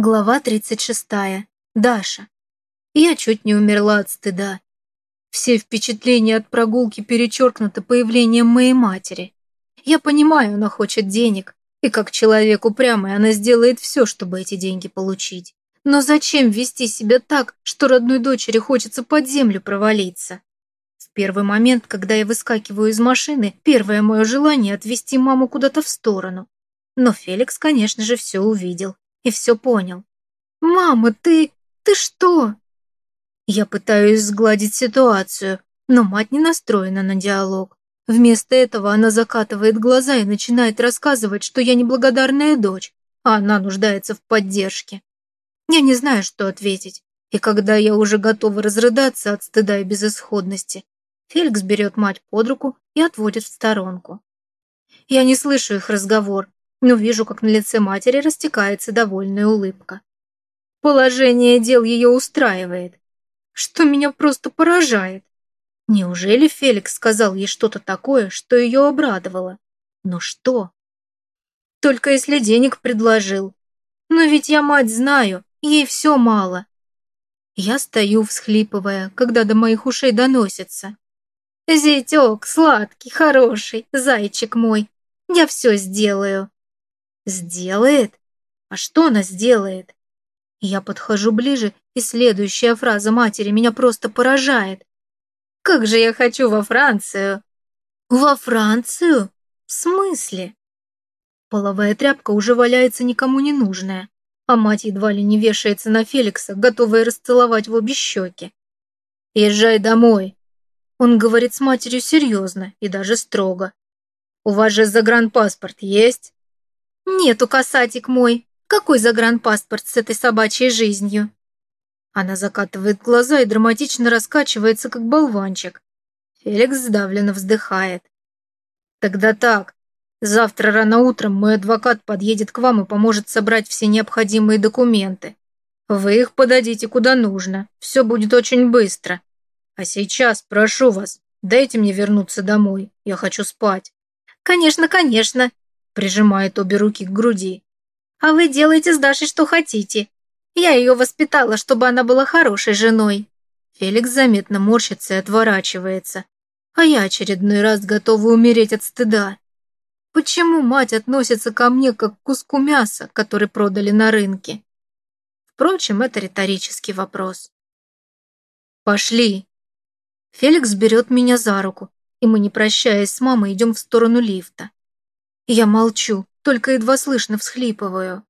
Глава 36. Даша. Я чуть не умерла от стыда. Все впечатления от прогулки перечеркнуты появлением моей матери. Я понимаю, она хочет денег, и как человек упрямый она сделает все, чтобы эти деньги получить. Но зачем вести себя так, что родной дочери хочется под землю провалиться? В первый момент, когда я выскакиваю из машины, первое мое желание отвести маму куда-то в сторону. Но Феликс, конечно же, все увидел и все понял. «Мама, ты... ты что?» Я пытаюсь сгладить ситуацию, но мать не настроена на диалог. Вместо этого она закатывает глаза и начинает рассказывать, что я неблагодарная дочь, а она нуждается в поддержке. Я не знаю, что ответить, и когда я уже готова разрыдаться от стыда и безысходности, Феликс берет мать под руку и отводит в сторонку. Я не слышу их разговор, но вижу, как на лице матери растекается довольная улыбка. Положение дел ее устраивает, что меня просто поражает. Неужели Феликс сказал ей что-то такое, что ее обрадовало? Но что? Только если денег предложил. Но ведь я мать знаю, ей все мало. Я стою, всхлипывая, когда до моих ушей доносится. «Зятек, сладкий, хороший, зайчик мой, я все сделаю». Сделает? А что она сделает? Я подхожу ближе, и следующая фраза матери меня просто поражает. Как же я хочу во Францию! Во Францию? В смысле? Половая тряпка уже валяется никому не нужная, а мать едва ли не вешается на Феликса, готовая расцеловать в обе щеки. «Езжай домой!» Он говорит с матерью серьезно и даже строго. «У вас же загранпаспорт есть?» «Нету, касатик мой. Какой загранпаспорт с этой собачьей жизнью?» Она закатывает глаза и драматично раскачивается, как болванчик. Феликс сдавленно вздыхает. «Тогда так. Завтра рано утром мой адвокат подъедет к вам и поможет собрать все необходимые документы. Вы их подадите куда нужно. Все будет очень быстро. А сейчас, прошу вас, дайте мне вернуться домой. Я хочу спать». «Конечно, конечно прижимает обе руки к груди. «А вы делаете с Дашей что хотите. Я ее воспитала, чтобы она была хорошей женой». Феликс заметно морщится и отворачивается. А я очередной раз готова умереть от стыда. Почему мать относится ко мне как к куску мяса, который продали на рынке? Впрочем, это риторический вопрос. «Пошли!» Феликс берет меня за руку, и мы, не прощаясь с мамой, идем в сторону лифта. Я молчу, только едва слышно всхлипываю.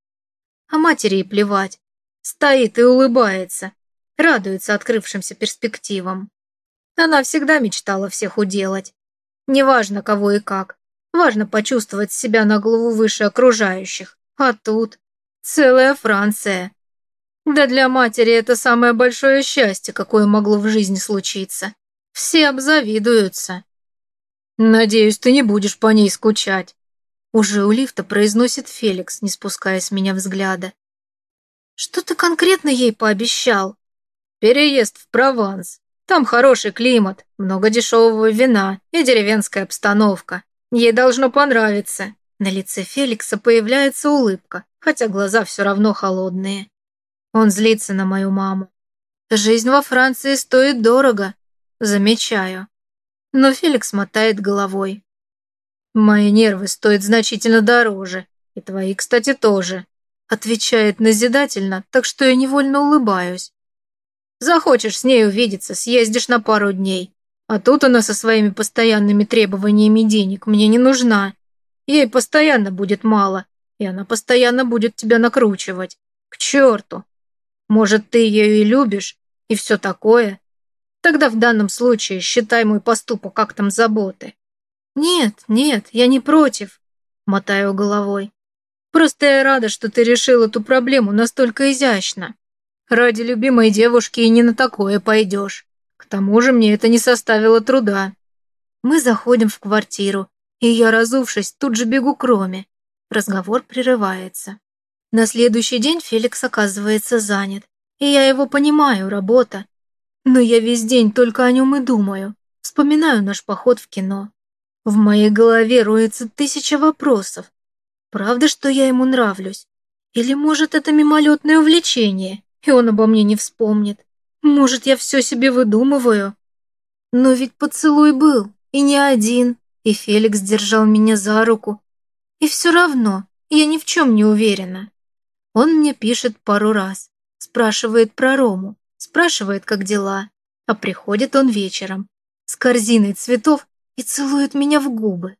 А матери и плевать. Стоит и улыбается, радуется открывшимся перспективам. Она всегда мечтала всех уделать. Неважно, кого и как. Важно почувствовать себя на голову выше окружающих. А тут целая Франция. Да для матери это самое большое счастье, какое могло в жизни случиться. Все обзавидуются. Надеюсь, ты не будешь по ней скучать. Уже у лифта произносит Феликс, не спуская с меня взгляда. Что ты конкретно ей пообещал? Переезд в Прованс. Там хороший климат, много дешевого вина и деревенская обстановка. Ей должно понравиться. На лице Феликса появляется улыбка, хотя глаза все равно холодные. Он злится на мою маму. Жизнь во Франции стоит дорого, замечаю. Но Феликс мотает головой. «Мои нервы стоят значительно дороже, и твои, кстати, тоже», отвечает назидательно, так что я невольно улыбаюсь. «Захочешь с ней увидеться, съездишь на пару дней, а тут она со своими постоянными требованиями денег мне не нужна. Ей постоянно будет мало, и она постоянно будет тебя накручивать. К черту! Может, ты ее и любишь, и все такое? Тогда в данном случае считай мой поступок актом заботы. «Нет, нет, я не против», — мотаю головой. «Просто я рада, что ты решил эту проблему настолько изящно. Ради любимой девушки и не на такое пойдешь. К тому же мне это не составило труда». Мы заходим в квартиру, и я, разувшись, тут же бегу к Роме. Разговор прерывается. На следующий день Феликс оказывается занят, и я его понимаю, работа. Но я весь день только о нем и думаю. Вспоминаю наш поход в кино. В моей голове роется тысяча вопросов. Правда, что я ему нравлюсь? Или, может, это мимолетное увлечение, и он обо мне не вспомнит. Может, я все себе выдумываю? Но ведь поцелуй был, и не один, и Феликс держал меня за руку. И все равно я ни в чем не уверена. Он мне пишет пару раз, спрашивает про Рому, спрашивает, как дела, а приходит он вечером с корзиной цветов и целует меня в губы.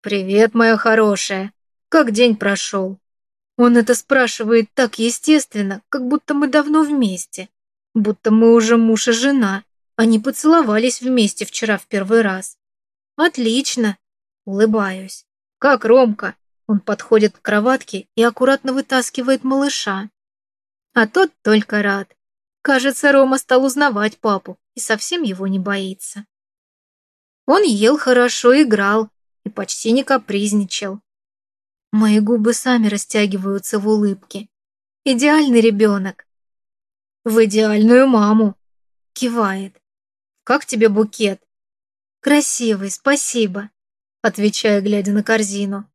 «Привет, моя хорошая. Как день прошел?» Он это спрашивает так естественно, как будто мы давно вместе, будто мы уже муж и жена, они поцеловались вместе вчера в первый раз. «Отлично!» – улыбаюсь. «Как Ромка?» Он подходит к кроватке и аккуратно вытаскивает малыша. А тот только рад. Кажется, Рома стал узнавать папу и совсем его не боится. Он ел хорошо, играл и почти не капризничал. Мои губы сами растягиваются в улыбке. Идеальный ребенок. В идеальную маму. Кивает. Как тебе букет? Красивый, спасибо, отвечаю, глядя на корзину.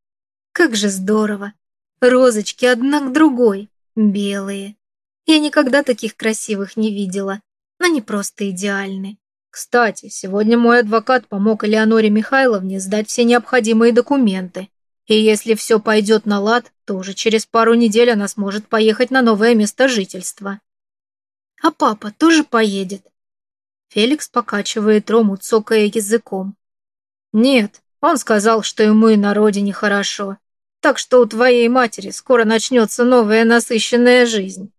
Как же здорово. Розочки одна к другой, белые. Я никогда таких красивых не видела. Они просто идеальны. Кстати, сегодня мой адвокат помог Элеоноре Михайловне сдать все необходимые документы. И если все пойдет на лад, то уже через пару недель она сможет поехать на новое место жительства. А папа тоже поедет? Феликс покачивает Рому, цокая языком. «Нет, он сказал, что ему и на родине хорошо. Так что у твоей матери скоро начнется новая насыщенная жизнь».